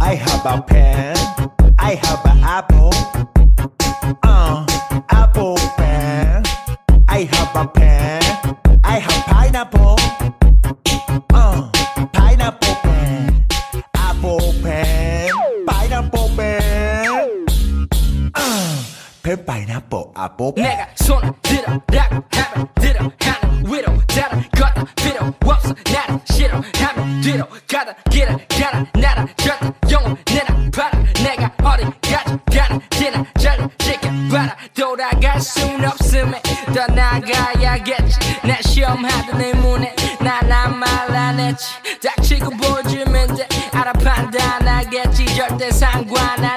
I have a pen. I have an apple uh, pen pineapple apple pen 내가 손을 들어라고 하면 들어 하는 위로 다른 것도 필요 없어 나는 싫어 하면 뒤로 가다 길을 가라 나는 절대 영혼 내나 봐라 내가 어디까지 가는지는 잘 지켜봐라 돌아갈 순 없음에 떠나가야겠지 내 시험하던 내 문에 나난 말안 했지 닥치고 보여주면 돼 알아 판단하겠지 절대 상관 안해 네가 뭐라 하던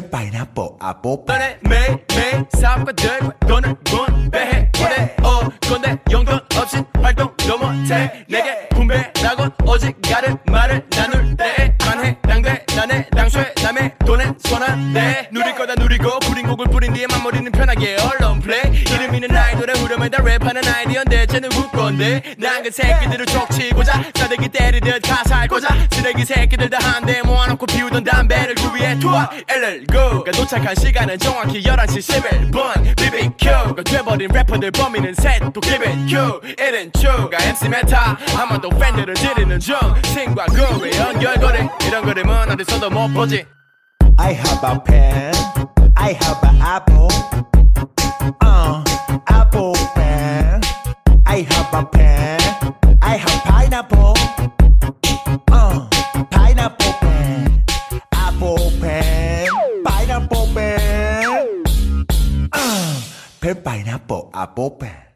pen pineapple apple pen. 너네 매일 매일 사업가들과 돈을 분배해 보내 어 건데 용돈 없이 활동도 못해 내게 분배라곤 오직 가른 말을 나눌 때만 해당돼 나네 당초에 남의 돈에 손안 대 누릴 거다 누리고 부린 곡을 뿌린 뒤에 마무리는 편하게 언론 플레이 아이돌의 후렴에다 랩하는 아이디어인데 쟤는 웃건데? 난 그 새끼들을 족치고자 싸대기 때리듯 가사를 꽂아 쓰레기 새끼들 다 한데 모아놓고 피우던 담배를 구비해 투어. LL9가 도착한 시간은 정확히 11시 11분. BBQ가 돼버린 래퍼들 범인은 셋또 you 이른 추가 MC 메타. 아마도 팬들을 지르는 중. 신과 구의 연결고리 이런 그림은 어디서도 못 보지. I have a pen. I have a pen. I have pineapple. Uh, pineapple pen. Apple pen. Pineapple pen. Uh, pen pineapple apple pen.